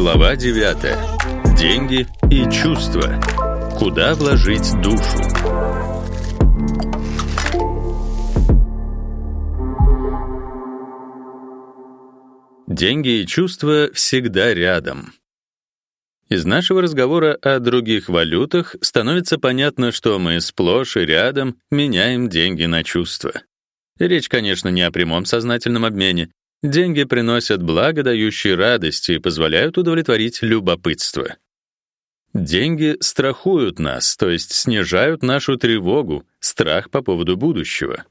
Глава 9. Деньги и чувства. Куда вложить душу? Деньги и чувства всегда рядом. Из нашего разговора о других валютах становится понятно, что мы сплошь и рядом меняем деньги на чувства. Речь, конечно, не о прямом сознательном обмене, Деньги приносят благо, дающие радость и позволяют удовлетворить любопытство. Деньги страхуют нас, то есть снижают нашу тревогу, страх по поводу будущего.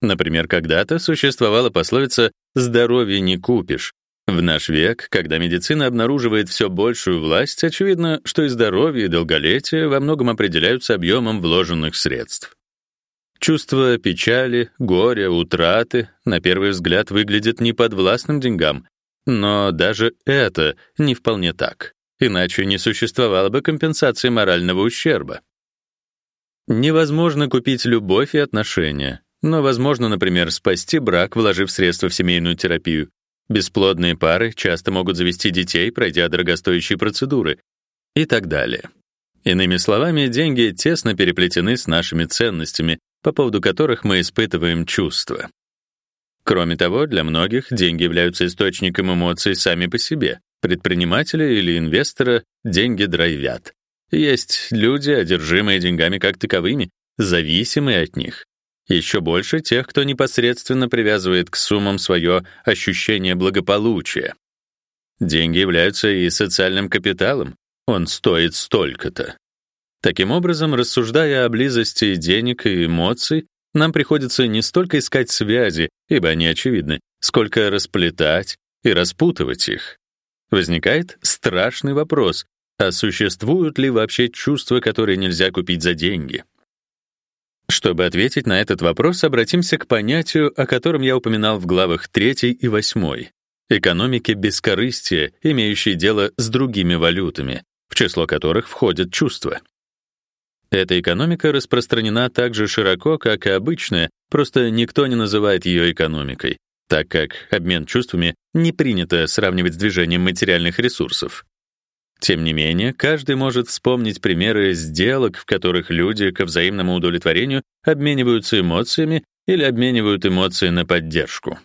Например, когда-то существовала пословица «здоровье не купишь». В наш век, когда медицина обнаруживает все большую власть, очевидно, что и здоровье, и долголетие во многом определяются объемом вложенных средств. Чувство печали, горя, утраты на первый взгляд выглядит неподвластным деньгам, но даже это не вполне так. Иначе не существовало бы компенсации морального ущерба. Невозможно купить любовь и отношения, но возможно, например, спасти брак, вложив средства в семейную терапию. Бесплодные пары часто могут завести детей, пройдя дорогостоящие процедуры и так далее. Иными словами, деньги тесно переплетены с нашими ценностями, по поводу которых мы испытываем чувства. Кроме того, для многих деньги являются источником эмоций сами по себе. Предпринимателя или инвестора деньги драйвят. Есть люди, одержимые деньгами как таковыми, зависимые от них. Еще больше тех, кто непосредственно привязывает к суммам свое ощущение благополучия. Деньги являются и социальным капиталом. Он стоит столько-то. Таким образом, рассуждая о близости денег и эмоций, нам приходится не столько искать связи, ибо они очевидны, сколько расплетать и распутывать их. Возникает страшный вопрос: а существуют ли вообще чувства, которые нельзя купить за деньги? Чтобы ответить на этот вопрос, обратимся к понятию, о котором я упоминал в главах 3 и 8 экономике бескорыстия, имеющей дело с другими валютами, в число которых входят чувства. Эта экономика распространена так же широко, как и обычная, просто никто не называет ее экономикой, так как обмен чувствами не принято сравнивать с движением материальных ресурсов. Тем не менее, каждый может вспомнить примеры сделок, в которых люди ко взаимному удовлетворению обмениваются эмоциями или обменивают эмоции на поддержку.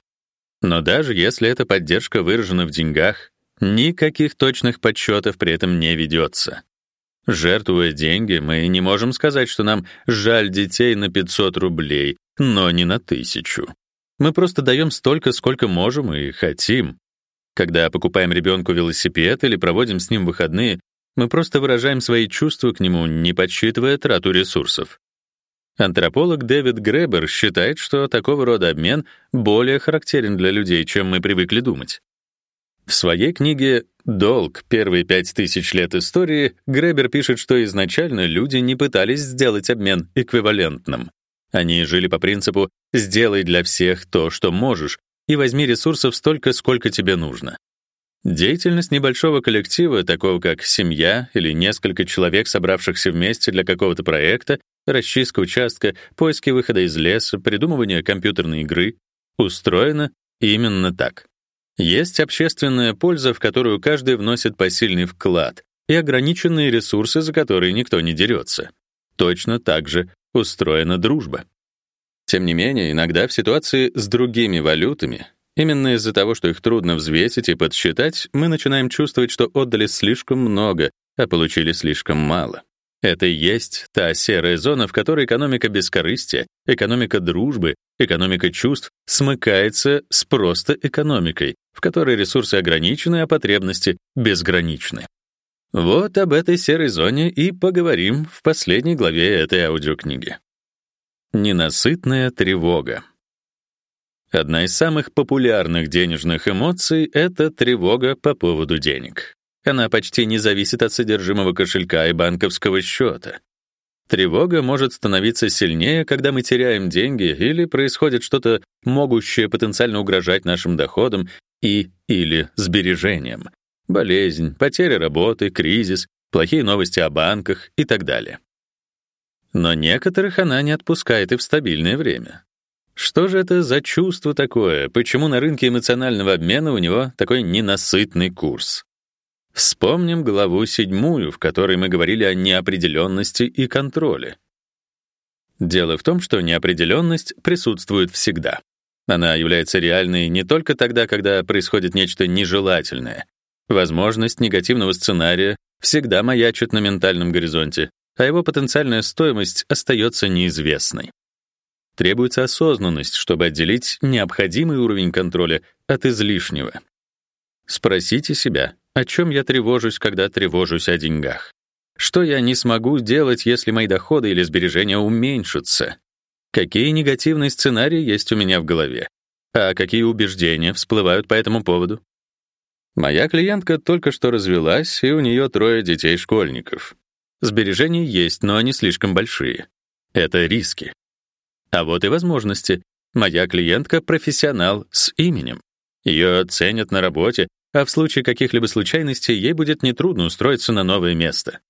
Но даже если эта поддержка выражена в деньгах, никаких точных подсчетов при этом не ведется. Жертвуя деньги, мы не можем сказать, что нам жаль детей на 500 рублей, но не на тысячу. Мы просто даем столько, сколько можем и хотим. Когда покупаем ребенку велосипед или проводим с ним выходные, мы просто выражаем свои чувства к нему, не подсчитывая трату ресурсов. Антрополог Дэвид Гребер считает, что такого рода обмен более характерен для людей, чем мы привыкли думать. В своей книге «Долг. Первые пять тысяч лет истории» Гребер пишет, что изначально люди не пытались сделать обмен эквивалентным. Они жили по принципу «сделай для всех то, что можешь, и возьми ресурсов столько, сколько тебе нужно». Деятельность небольшого коллектива, такого как семья или несколько человек, собравшихся вместе для какого-то проекта, расчистка участка, поиски выхода из леса, придумывание компьютерной игры, устроена именно так. Есть общественная польза, в которую каждый вносит посильный вклад, и ограниченные ресурсы, за которые никто не дерется. Точно так же устроена дружба. Тем не менее, иногда в ситуации с другими валютами, именно из-за того, что их трудно взвесить и подсчитать, мы начинаем чувствовать, что отдали слишком много, а получили слишком мало. Это и есть та серая зона, в которой экономика бескорыстия, экономика дружбы, экономика чувств смыкается с просто экономикой, в которой ресурсы ограничены, а потребности безграничны. Вот об этой серой зоне и поговорим в последней главе этой аудиокниги. Ненасытная тревога. Одна из самых популярных денежных эмоций это тревога по поводу денег. Она почти не зависит от содержимого кошелька и банковского счета. Тревога может становиться сильнее, когда мы теряем деньги или происходит что-то, могущее потенциально угрожать нашим доходам и или сбережениям. Болезнь, потеря работы, кризис, плохие новости о банках и так далее. Но некоторых она не отпускает и в стабильное время. Что же это за чувство такое? Почему на рынке эмоционального обмена у него такой ненасытный курс? Вспомним главу седьмую, в которой мы говорили о неопределенности и контроле. Дело в том, что неопределенность присутствует всегда. Она является реальной не только тогда, когда происходит нечто нежелательное. Возможность негативного сценария всегда маячит на ментальном горизонте, а его потенциальная стоимость остается неизвестной. Требуется осознанность, чтобы отделить необходимый уровень контроля от излишнего. Спросите себя, о чем я тревожусь, когда тревожусь о деньгах? Что я не смогу сделать, если мои доходы или сбережения уменьшатся? Какие негативные сценарии есть у меня в голове? А какие убеждения всплывают по этому поводу? Моя клиентка только что развелась, и у нее трое детей-школьников. Сбережения есть, но они слишком большие. Это риски. А вот и возможности. Моя клиентка профессионал с именем. Ее ценят на работе, а в случае каких-либо случайностей ей будет нетрудно устроиться на новое место.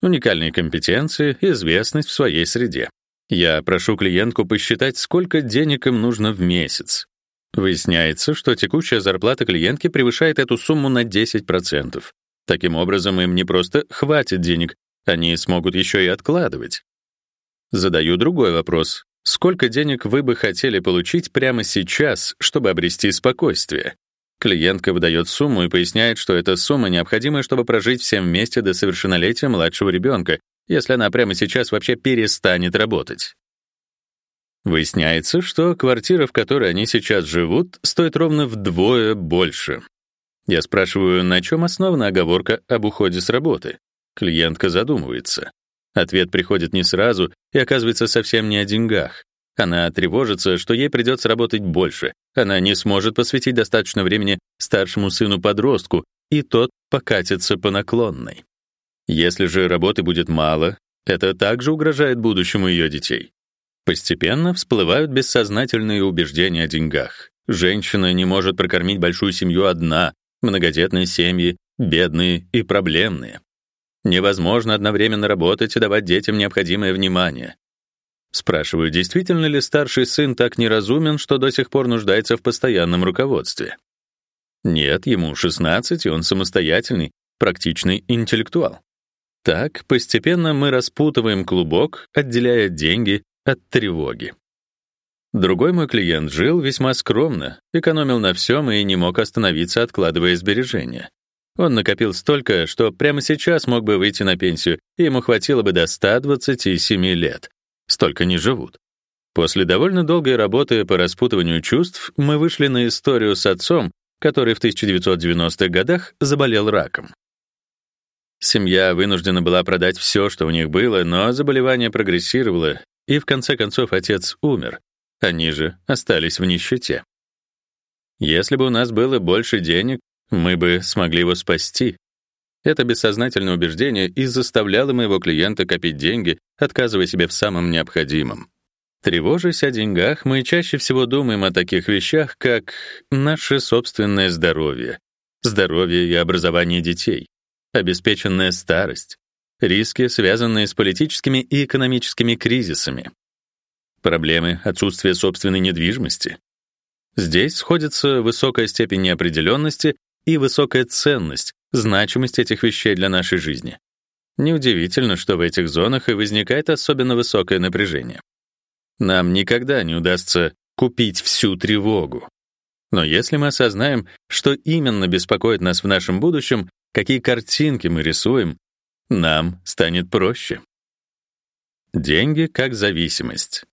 Уникальные компетенции, известность в своей среде. Я прошу клиентку посчитать, сколько денег им нужно в месяц. Выясняется, что текущая зарплата клиентки превышает эту сумму на 10%. Таким образом, им не просто хватит денег, они смогут еще и откладывать. Задаю другой вопрос. Сколько денег вы бы хотели получить прямо сейчас, чтобы обрести спокойствие? Клиентка выдает сумму и поясняет, что эта сумма необходима, чтобы прожить всем вместе до совершеннолетия младшего ребенка, если она прямо сейчас вообще перестанет работать. Выясняется, что квартира, в которой они сейчас живут, стоит ровно вдвое больше. Я спрашиваю, на чем основана оговорка об уходе с работы. Клиентка задумывается. Ответ приходит не сразу и оказывается совсем не о деньгах. Она тревожится, что ей придется работать больше. Она не сможет посвятить достаточно времени старшему сыну-подростку, и тот покатится по наклонной. Если же работы будет мало, это также угрожает будущему ее детей. Постепенно всплывают бессознательные убеждения о деньгах. Женщина не может прокормить большую семью одна, многодетные семьи, бедные и проблемные. Невозможно одновременно работать и давать детям необходимое внимание. Спрашиваю, действительно ли старший сын так неразумен, что до сих пор нуждается в постоянном руководстве? Нет, ему 16, и он самостоятельный, практичный интеллектуал. Так, постепенно мы распутываем клубок, отделяя деньги от тревоги. Другой мой клиент жил весьма скромно, экономил на всем и не мог остановиться, откладывая сбережения. Он накопил столько, что прямо сейчас мог бы выйти на пенсию, и ему хватило бы до 127 лет. Столько не живут. После довольно долгой работы по распутыванию чувств мы вышли на историю с отцом, который в 1990-х годах заболел раком. Семья вынуждена была продать все, что у них было, но заболевание прогрессировало, и в конце концов отец умер. Они же остались в нищете. Если бы у нас было больше денег, мы бы смогли его спасти. Это бессознательное убеждение и заставляло моего клиента копить деньги, отказывая себе в самом необходимом. Тревожась о деньгах, мы чаще всего думаем о таких вещах, как наше собственное здоровье, здоровье и образование детей, обеспеченная старость, риски, связанные с политическими и экономическими кризисами, проблемы отсутствия собственной недвижимости. Здесь сходится высокая степень неопределенности и высокая ценность, значимость этих вещей для нашей жизни. Неудивительно, что в этих зонах и возникает особенно высокое напряжение. Нам никогда не удастся купить всю тревогу. Но если мы осознаем, что именно беспокоит нас в нашем будущем, какие картинки мы рисуем, нам станет проще. Деньги как зависимость.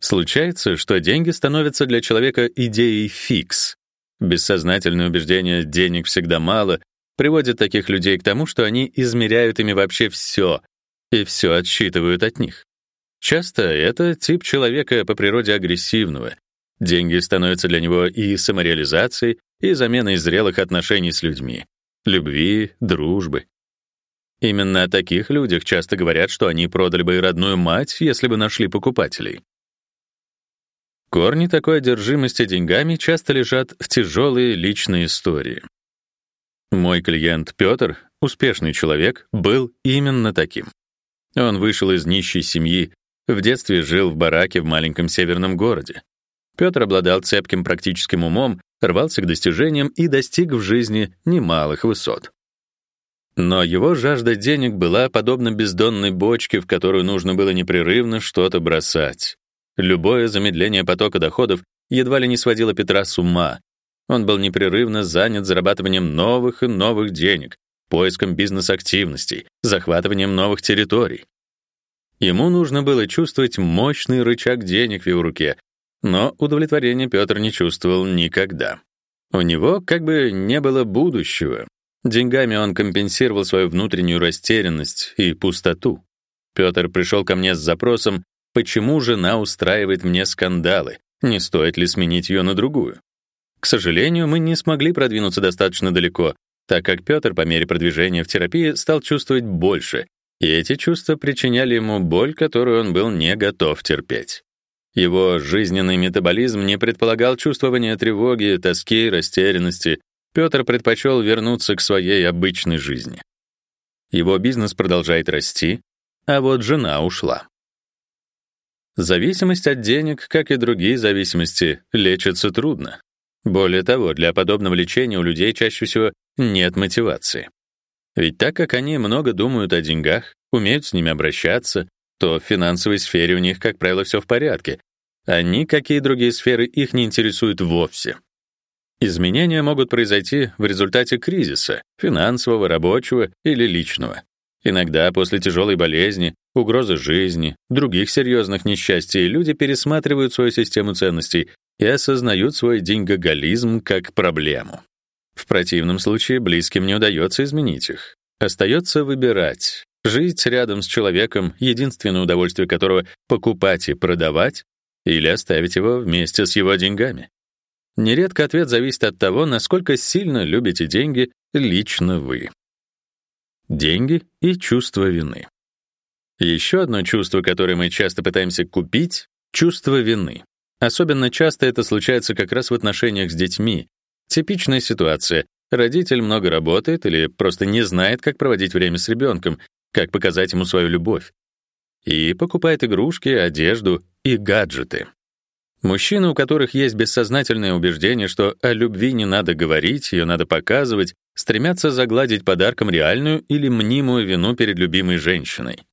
Случается, что деньги становятся для человека идеей фикс, Бессознательное убеждение «денег всегда мало» приводит таких людей к тому, что они измеряют ими вообще все и все отсчитывают от них. Часто это тип человека по природе агрессивного. Деньги становятся для него и самореализацией, и заменой зрелых отношений с людьми, любви, дружбы. Именно о таких людях часто говорят, что они продали бы и родную мать, если бы нашли покупателей. Корни такой одержимости деньгами часто лежат в тяжелые личные истории. Мой клиент Петр, успешный человек, был именно таким. Он вышел из нищей семьи, в детстве жил в бараке в маленьком северном городе. Петр обладал цепким практическим умом, рвался к достижениям и достиг в жизни немалых высот. Но его жажда денег была подобна бездонной бочке, в которую нужно было непрерывно что-то бросать. Любое замедление потока доходов едва ли не сводило Петра с ума. Он был непрерывно занят зарабатыванием новых и новых денег, поиском бизнес-активностей, захватыванием новых территорий. Ему нужно было чувствовать мощный рычаг денег в его руке, но удовлетворения Петр не чувствовал никогда. У него как бы не было будущего. Деньгами он компенсировал свою внутреннюю растерянность и пустоту. Петр пришел ко мне с запросом, почему жена устраивает мне скандалы, не стоит ли сменить ее на другую. К сожалению, мы не смогли продвинуться достаточно далеко, так как Петр по мере продвижения в терапии стал чувствовать больше, и эти чувства причиняли ему боль, которую он был не готов терпеть. Его жизненный метаболизм не предполагал чувствования тревоги, тоски, растерянности. Петр предпочел вернуться к своей обычной жизни. Его бизнес продолжает расти, а вот жена ушла. Зависимость от денег, как и другие зависимости, лечится трудно. Более того, для подобного лечения у людей чаще всего нет мотивации. Ведь так как они много думают о деньгах, умеют с ними обращаться, то в финансовой сфере у них, как правило, все в порядке, а никакие другие сферы их не интересуют вовсе. Изменения могут произойти в результате кризиса, финансового, рабочего или личного. Иногда после тяжелой болезни, угрозы жизни, других серьезных несчастий люди пересматривают свою систему ценностей и осознают свой деньгоголизм как проблему. В противном случае близким не удается изменить их. Остается выбирать: жить рядом с человеком, единственное удовольствие которого покупать и продавать, или оставить его вместе с его деньгами. Нередко ответ зависит от того, насколько сильно любите деньги лично вы. Деньги и чувство вины. Еще одно чувство, которое мы часто пытаемся купить чувство вины. Особенно часто это случается как раз в отношениях с детьми. Типичная ситуация: родитель много работает или просто не знает, как проводить время с ребенком, как показать ему свою любовь. И покупает игрушки, одежду и гаджеты. Мужчины, у которых есть бессознательное убеждение, что о любви не надо говорить, ее надо показывать, стремятся загладить подарком реальную или мнимую вину перед любимой женщиной.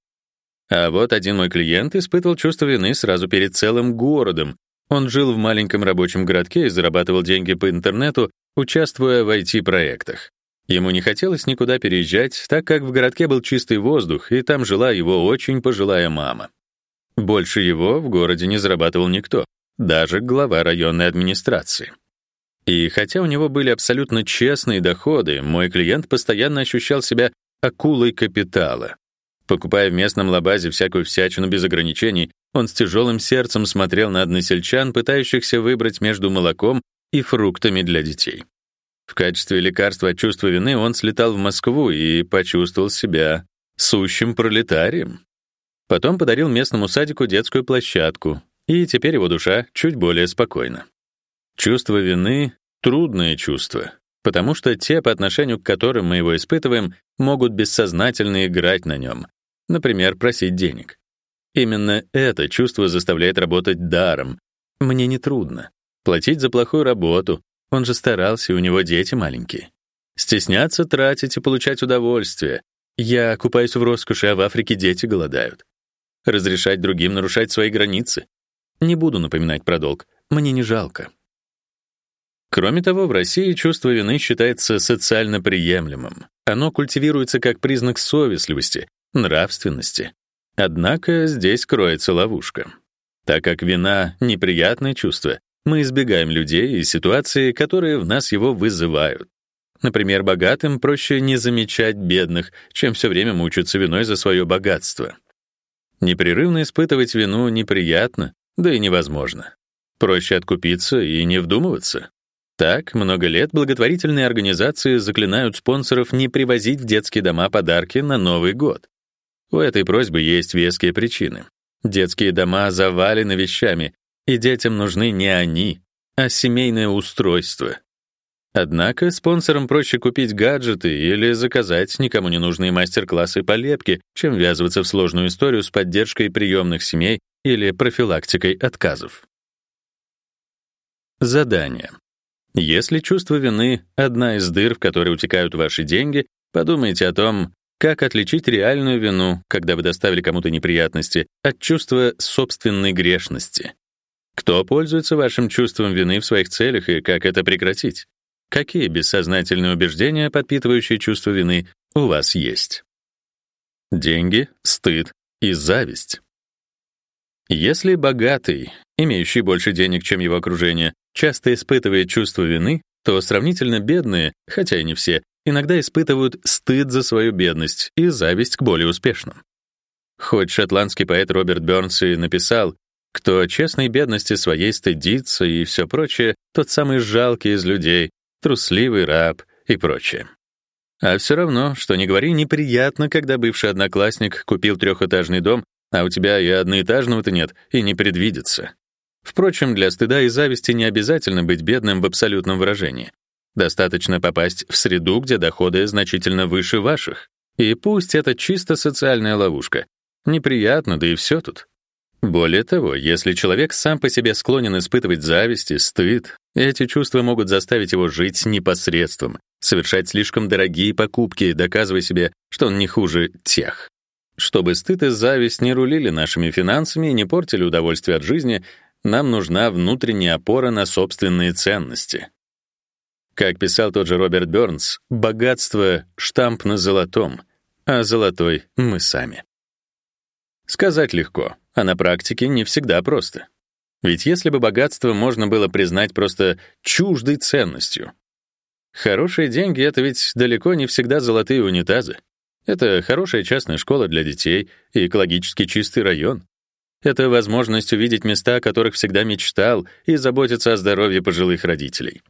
А вот один мой клиент испытывал чувство вины сразу перед целым городом, он жил в маленьком рабочем городке и зарабатывал деньги по интернету, участвуя в IT-проектах. Ему не хотелось никуда переезжать, так как в городке был чистый воздух, и там жила его очень пожилая мама. Больше его в городе не зарабатывал никто, даже глава районной администрации. И хотя у него были абсолютно честные доходы, мой клиент постоянно ощущал себя акулой капитала. Покупая в местном лабазе всякую всячину без ограничений, он с тяжелым сердцем смотрел на односельчан, пытающихся выбрать между молоком и фруктами для детей. В качестве лекарства от чувства вины он слетал в Москву и почувствовал себя сущим пролетарием. Потом подарил местному садику детскую площадку, и теперь его душа чуть более спокойна. Чувство вины — трудное чувство, потому что те, по отношению к которым мы его испытываем, могут бессознательно играть на нем, например, просить денег. Именно это чувство заставляет работать даром. Мне не трудно. Платить за плохую работу. Он же старался, у него дети маленькие. Стесняться тратить и получать удовольствие. Я купаюсь в роскоши, а в Африке дети голодают. Разрешать другим нарушать свои границы. Не буду напоминать про долг. Мне не жалко. Кроме того, в России чувство вины считается социально приемлемым. Оно культивируется как признак совестливости, нравственности, Однако здесь кроется ловушка. Так как вина — неприятное чувство, мы избегаем людей и ситуаций, которые в нас его вызывают. Например, богатым проще не замечать бедных, чем все время мучиться виной за свое богатство. Непрерывно испытывать вину неприятно, да и невозможно. Проще откупиться и не вдумываться. Так, много лет благотворительные организации заклинают спонсоров не привозить в детские дома подарки на Новый год. У этой просьбы есть веские причины. Детские дома завалены вещами, и детям нужны не они, а семейное устройство. Однако спонсорам проще купить гаджеты или заказать никому не нужные мастер-классы по лепке, чем ввязываться в сложную историю с поддержкой приемных семей или профилактикой отказов. Задание. Если чувство вины — одна из дыр, в которые утекают ваши деньги, Подумайте о том, как отличить реальную вину, когда вы доставили кому-то неприятности, от чувства собственной грешности. Кто пользуется вашим чувством вины в своих целях и как это прекратить? Какие бессознательные убеждения, подпитывающие чувство вины, у вас есть? Деньги, стыд и зависть. Если богатый, имеющий больше денег, чем его окружение, часто испытывает чувство вины, то сравнительно бедные, хотя и не все, иногда испытывают стыд за свою бедность и зависть к более успешным. Хоть шотландский поэт Роберт Бёрнс и написал, кто честной бедности своей стыдится и все прочее, тот самый жалкий из людей, трусливый раб и прочее. А все равно, что не говори, неприятно, когда бывший одноклассник купил трехэтажный дом, а у тебя и одноэтажного-то нет, и не предвидится. Впрочем, для стыда и зависти не обязательно быть бедным в абсолютном выражении. Достаточно попасть в среду, где доходы значительно выше ваших. И пусть это чисто социальная ловушка. Неприятно, да и все тут. Более того, если человек сам по себе склонен испытывать зависть и стыд, эти чувства могут заставить его жить непосредством, совершать слишком дорогие покупки, доказывая себе, что он не хуже тех. Чтобы стыд и зависть не рулили нашими финансами и не портили удовольствие от жизни, нам нужна внутренняя опора на собственные ценности. Как писал тот же Роберт Бёрнс, богатство — штамп на золотом, а золотой — мы сами. Сказать легко, а на практике не всегда просто. Ведь если бы богатство можно было признать просто чуждой ценностью. Хорошие деньги — это ведь далеко не всегда золотые унитазы. Это хорошая частная школа для детей и экологически чистый район. Это возможность увидеть места, о которых всегда мечтал, и заботиться о здоровье пожилых родителей.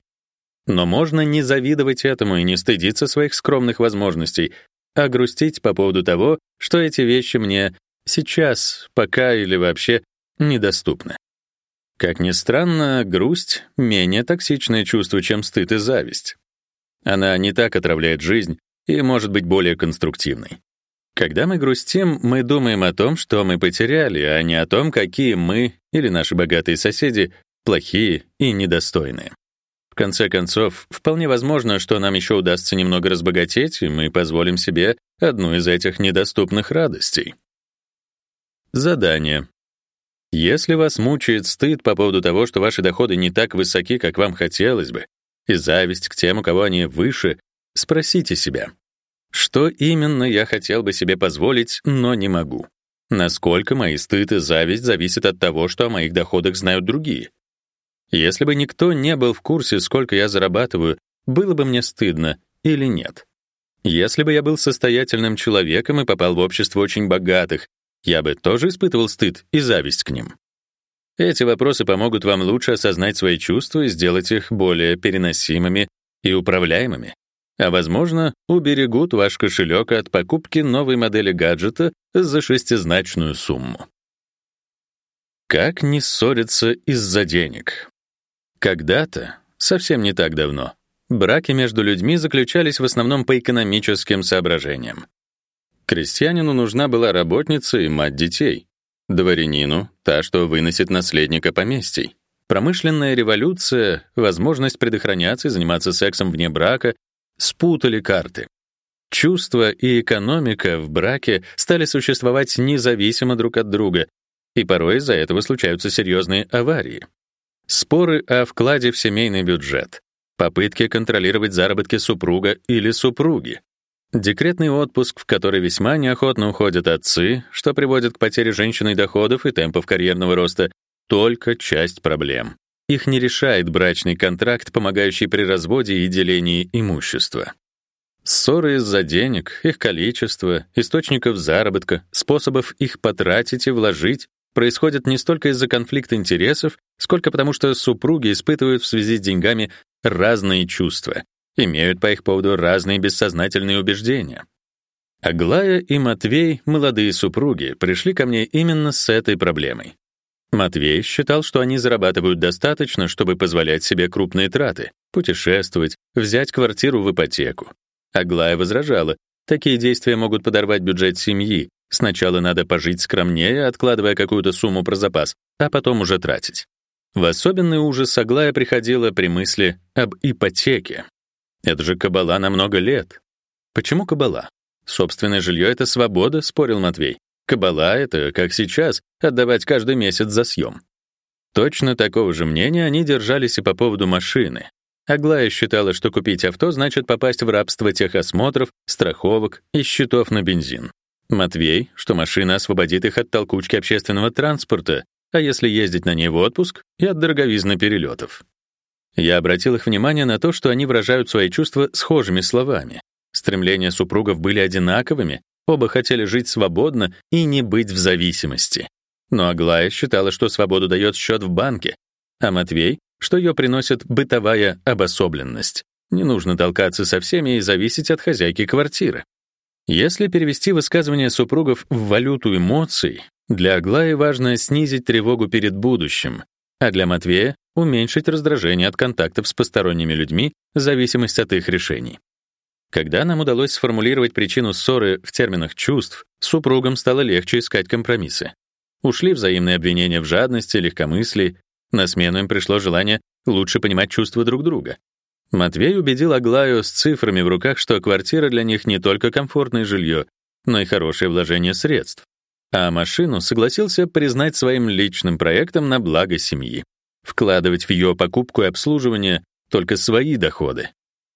Но можно не завидовать этому и не стыдиться своих скромных возможностей, а грустить по поводу того, что эти вещи мне сейчас, пока или вообще недоступны. Как ни странно, грусть — менее токсичное чувство, чем стыд и зависть. Она не так отравляет жизнь и может быть более конструктивной. Когда мы грустим, мы думаем о том, что мы потеряли, а не о том, какие мы или наши богатые соседи плохие и недостойные. В конце концов, вполне возможно, что нам еще удастся немного разбогатеть, и мы позволим себе одну из этих недоступных радостей. Задание. Если вас мучает стыд по поводу того, что ваши доходы не так высоки, как вам хотелось бы, и зависть к тем, у кого они выше, спросите себя, что именно я хотел бы себе позволить, но не могу? Насколько мои стыд и зависть зависят от того, что о моих доходах знают другие? Если бы никто не был в курсе, сколько я зарабатываю, было бы мне стыдно или нет? Если бы я был состоятельным человеком и попал в общество очень богатых, я бы тоже испытывал стыд и зависть к ним. Эти вопросы помогут вам лучше осознать свои чувства и сделать их более переносимыми и управляемыми. А возможно, уберегут ваш кошелек от покупки новой модели гаджета за шестизначную сумму. Как не ссориться из-за денег? Когда-то, совсем не так давно, браки между людьми заключались в основном по экономическим соображениям. Крестьянину нужна была работница и мать детей. Дворянину — та, что выносит наследника поместий. Промышленная революция, возможность предохраняться и заниматься сексом вне брака спутали карты. Чувства и экономика в браке стали существовать независимо друг от друга, и порой из-за этого случаются серьезные аварии. Споры о вкладе в семейный бюджет, попытки контролировать заработки супруга или супруги, декретный отпуск, в который весьма неохотно уходят отцы, что приводит к потере женщиной доходов и темпов карьерного роста, только часть проблем. Их не решает брачный контракт, помогающий при разводе и делении имущества. Ссоры из-за денег, их количества, источников заработка, способов их потратить и вложить происходят не столько из-за конфликта интересов, сколько потому, что супруги испытывают в связи с деньгами разные чувства, имеют по их поводу разные бессознательные убеждения. Аглая и Матвей, молодые супруги, пришли ко мне именно с этой проблемой. Матвей считал, что они зарабатывают достаточно, чтобы позволять себе крупные траты, путешествовать, взять квартиру в ипотеку. Аглая возражала, такие действия могут подорвать бюджет семьи, Сначала надо пожить скромнее, откладывая какую-то сумму про запас, а потом уже тратить. В особенный ужас Аглая приходила при мысли об ипотеке. Это же кабала на много лет. Почему кабала? Собственное жилье — это свобода, спорил Матвей. Кабала — это, как сейчас, отдавать каждый месяц за съем. Точно такого же мнения они держались и по поводу машины. Аглая считала, что купить авто значит попасть в рабство техосмотров, страховок и счетов на бензин. Матвей, что машина освободит их от толкучки общественного транспорта, а если ездить на ней в отпуск, и от дороговизны перелетов. Я обратил их внимание на то, что они выражают свои чувства схожими словами. Стремления супругов были одинаковыми, оба хотели жить свободно и не быть в зависимости. Но Аглая считала, что свободу дает счет в банке, а Матвей, что ее приносит бытовая обособленность. Не нужно толкаться со всеми и зависеть от хозяйки квартиры. Если перевести высказывания супругов в валюту эмоций, для Аглаи важно снизить тревогу перед будущим, а для Матвея — уменьшить раздражение от контактов с посторонними людьми, зависимость от их решений. Когда нам удалось сформулировать причину ссоры в терминах чувств, супругам стало легче искать компромиссы. Ушли взаимные обвинения в жадности, легкомыслии, на смену им пришло желание лучше понимать чувства друг друга. Матвей убедил Аглаю с цифрами в руках, что квартира для них не только комфортное жилье, но и хорошее вложение средств. А машину согласился признать своим личным проектом на благо семьи. Вкладывать в ее покупку и обслуживание только свои доходы.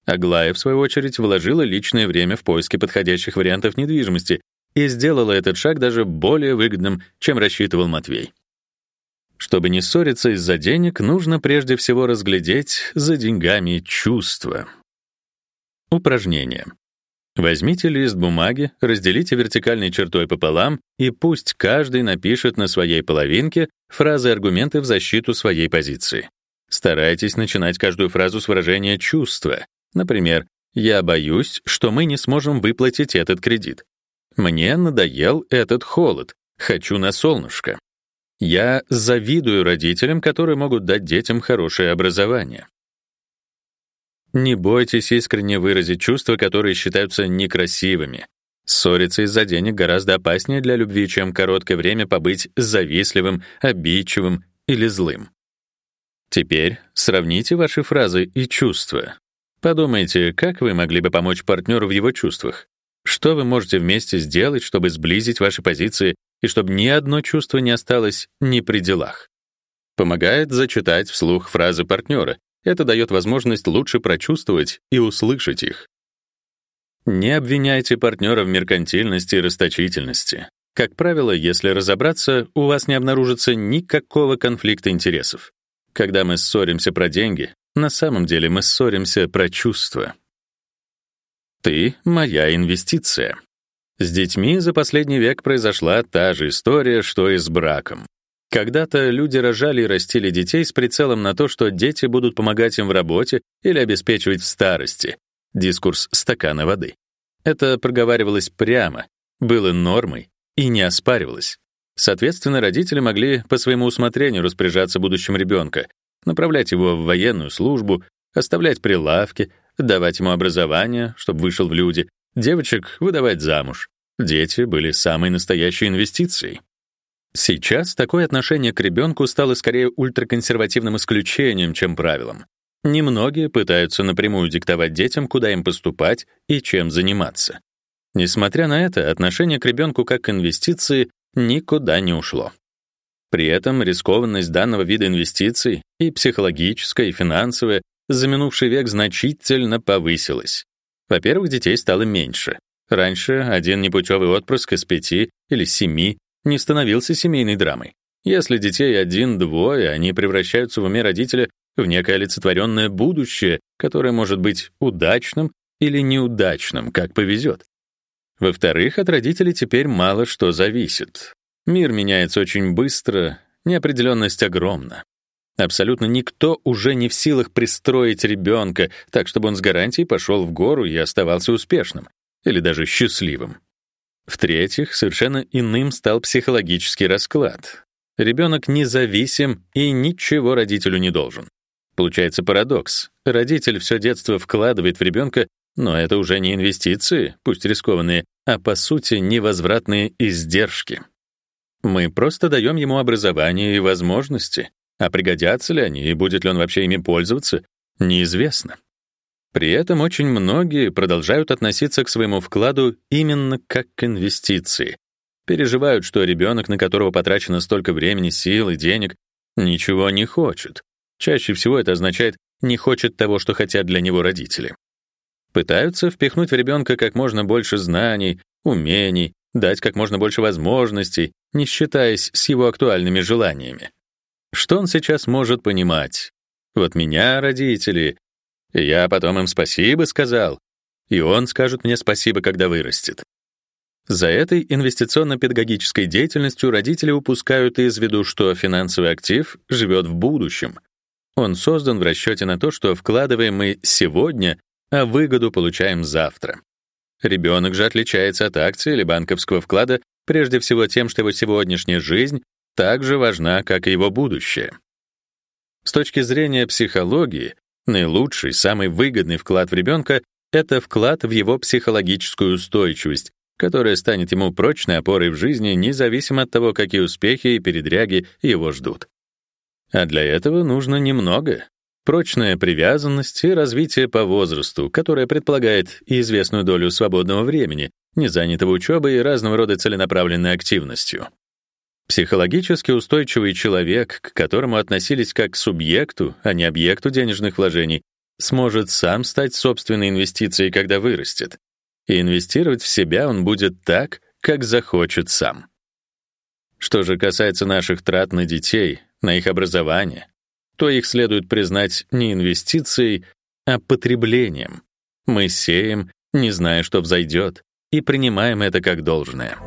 Аглая, в свою очередь, вложила личное время в поиски подходящих вариантов недвижимости и сделала этот шаг даже более выгодным, чем рассчитывал Матвей. Чтобы не ссориться из-за денег, нужно прежде всего разглядеть за деньгами чувства. Упражнение. Возьмите лист бумаги, разделите вертикальной чертой пополам, и пусть каждый напишет на своей половинке фразы-аргументы в защиту своей позиции. Старайтесь начинать каждую фразу с выражения чувства. Например, «Я боюсь, что мы не сможем выплатить этот кредит». «Мне надоел этот холод. Хочу на солнышко». Я завидую родителям, которые могут дать детям хорошее образование. Не бойтесь искренне выразить чувства, которые считаются некрасивыми. Ссориться из-за денег гораздо опаснее для любви, чем короткое время побыть завистливым, обидчивым или злым. Теперь сравните ваши фразы и чувства. Подумайте, как вы могли бы помочь партнеру в его чувствах. Что вы можете вместе сделать, чтобы сблизить ваши позиции и чтобы ни одно чувство не осталось ни при делах. Помогает зачитать вслух фразы партнера. Это дает возможность лучше прочувствовать и услышать их. Не обвиняйте партнера в меркантильности и расточительности. Как правило, если разобраться, у вас не обнаружится никакого конфликта интересов. Когда мы ссоримся про деньги, на самом деле мы ссоримся про чувства. Ты — моя инвестиция. С детьми за последний век произошла та же история, что и с браком. Когда-то люди рожали и растили детей с прицелом на то, что дети будут помогать им в работе или обеспечивать в старости. Дискурс стакана воды. Это проговаривалось прямо, было нормой и не оспаривалось. Соответственно, родители могли по своему усмотрению распоряжаться будущим ребенка, направлять его в военную службу, оставлять прилавки, давать ему образование, чтобы вышел в люди, девочек выдавать замуж. Дети были самой настоящей инвестицией. Сейчас такое отношение к ребенку стало скорее ультраконсервативным исключением, чем правилом. Немногие пытаются напрямую диктовать детям, куда им поступать и чем заниматься. Несмотря на это, отношение к ребенку как к инвестиции никуда не ушло. При этом рискованность данного вида инвестиций и психологическая, и финансовая за минувший век значительно повысилась. Во-первых, детей стало меньше. Раньше один непутевый отпрыск из пяти или семи не становился семейной драмой. Если детей один-двое, они превращаются в уме родителя в некое олицетворенное будущее, которое может быть удачным или неудачным, как повезет. Во-вторых, от родителей теперь мало что зависит. Мир меняется очень быстро, неопределенность огромна. Абсолютно никто уже не в силах пристроить ребенка так, чтобы он с гарантией пошел в гору и оставался успешным или даже счастливым. В-третьих, совершенно иным стал психологический расклад. Ребенок независим и ничего родителю не должен. Получается парадокс. Родитель все детство вкладывает в ребенка, но это уже не инвестиции, пусть рискованные, а по сути невозвратные издержки. Мы просто даем ему образование и возможности, а пригодятся ли они и будет ли он вообще ими пользоваться, неизвестно. При этом очень многие продолжают относиться к своему вкладу именно как к инвестиции. Переживают, что ребенок, на которого потрачено столько времени, сил и денег, ничего не хочет. Чаще всего это означает не хочет того, что хотят для него родители. Пытаются впихнуть в ребенка как можно больше знаний, умений, дать как можно больше возможностей, не считаясь с его актуальными желаниями. Что он сейчас может понимать? Вот меня родители, я потом им спасибо сказал, и он скажет мне спасибо, когда вырастет. За этой инвестиционно-педагогической деятельностью родители упускают из виду, что финансовый актив живет в будущем. Он создан в расчете на то, что вкладываем мы сегодня, а выгоду получаем завтра. Ребенок же отличается от акции или банковского вклада прежде всего тем, что его сегодняшняя жизнь так же важна, как и его будущее. С точки зрения психологии, наилучший, самый выгодный вклад в ребенка — это вклад в его психологическую устойчивость, которая станет ему прочной опорой в жизни, независимо от того, какие успехи и передряги его ждут. А для этого нужно немного. Прочная привязанность и развитие по возрасту, которое предполагает и известную долю свободного времени, не занятого учебой и разного рода целенаправленной активностью. Психологически устойчивый человек, к которому относились как к субъекту, а не объекту денежных вложений, сможет сам стать собственной инвестицией, когда вырастет. И инвестировать в себя он будет так, как захочет сам. Что же касается наших трат на детей, на их образование, то их следует признать не инвестицией, а потреблением. Мы сеем, не зная, что взойдет, и принимаем это как должное.